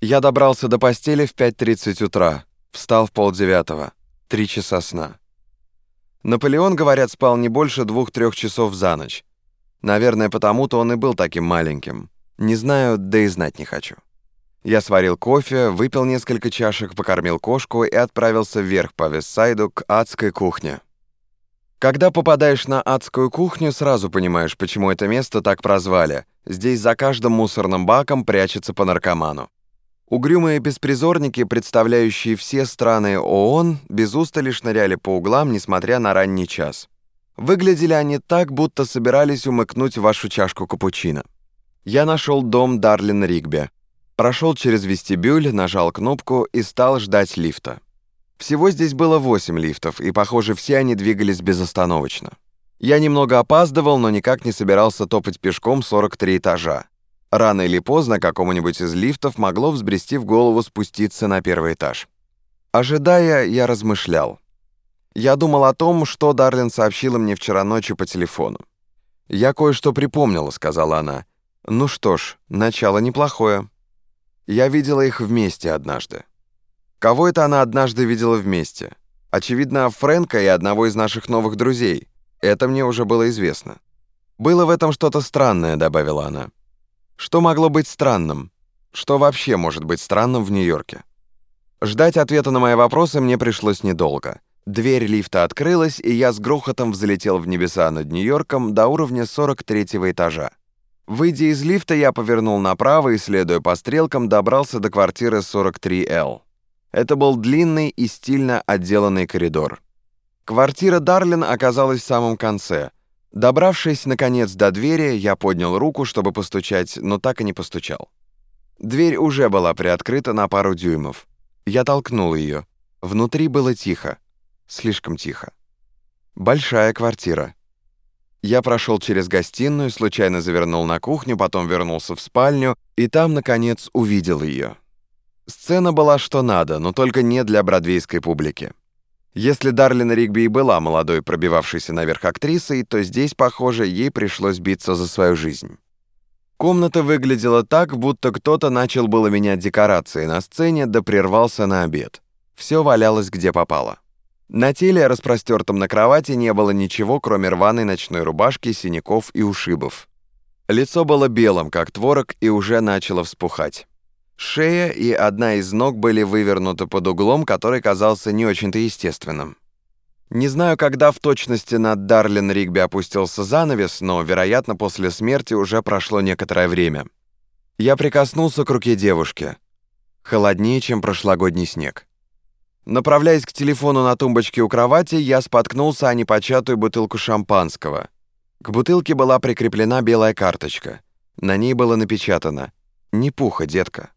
Я добрался до постели в 5.30 утра, встал в полдевятого, три часа сна. Наполеон, говорят, спал не больше двух-трех часов за ночь. Наверное, потому-то он и был таким маленьким. Не знаю, да и знать не хочу. Я сварил кофе, выпил несколько чашек, покормил кошку и отправился вверх по Вестсайду к адской кухне. Когда попадаешь на адскую кухню, сразу понимаешь, почему это место так прозвали. Здесь за каждым мусорным баком прячется по наркоману. Угрюмые беспризорники, представляющие все страны ООН, без устали шныряли по углам, несмотря на ранний час. Выглядели они так, будто собирались умыкнуть вашу чашку капучино. Я нашел дом Дарлин Ригби. Прошел через вестибюль, нажал кнопку и стал ждать лифта. Всего здесь было 8 лифтов, и, похоже, все они двигались безостановочно. Я немного опаздывал, но никак не собирался топать пешком 43 этажа. Рано или поздно какому-нибудь из лифтов могло взбрести в голову спуститься на первый этаж. Ожидая, я размышлял. Я думал о том, что Дарлин сообщила мне вчера ночью по телефону. «Я кое-что припомнила», — сказала она. «Ну что ж, начало неплохое. Я видела их вместе однажды». Кого это она однажды видела вместе? Очевидно, Фрэнка и одного из наших новых друзей. Это мне уже было известно. «Было в этом что-то странное», — добавила она. Что могло быть странным? Что вообще может быть странным в Нью-Йорке? Ждать ответа на мои вопросы мне пришлось недолго. Дверь лифта открылась, и я с грохотом взлетел в небеса над Нью-Йорком до уровня 43 этажа. Выйдя из лифта, я повернул направо и, следуя по стрелкам, добрался до квартиры 43L. Это был длинный и стильно отделанный коридор. Квартира Дарлин оказалась в самом конце — Добравшись, наконец, до двери, я поднял руку, чтобы постучать, но так и не постучал. Дверь уже была приоткрыта на пару дюймов. Я толкнул ее. Внутри было тихо. Слишком тихо. Большая квартира. Я прошел через гостиную, случайно завернул на кухню, потом вернулся в спальню, и там, наконец, увидел ее. Сцена была что надо, но только не для бродвейской публики. Если Дарлин Ригби и была молодой пробивавшейся наверх актрисой, то здесь, похоже, ей пришлось биться за свою жизнь. Комната выглядела так, будто кто-то начал было менять декорации на сцене, да прервался на обед. Все валялось где попало. На теле, распростертом на кровати, не было ничего, кроме рваной ночной рубашки, синяков и ушибов. Лицо было белым, как творог, и уже начало вспухать. Шея и одна из ног были вывернуты под углом, который казался не очень-то естественным. Не знаю, когда в точности над Дарлин Ригби опустился занавес, но, вероятно, после смерти уже прошло некоторое время. Я прикоснулся к руке девушки. Холоднее, чем прошлогодний снег. Направляясь к телефону на тумбочке у кровати, я споткнулся о непочатую бутылку шампанского. К бутылке была прикреплена белая карточка. На ней было напечатано «Не пуха, детка».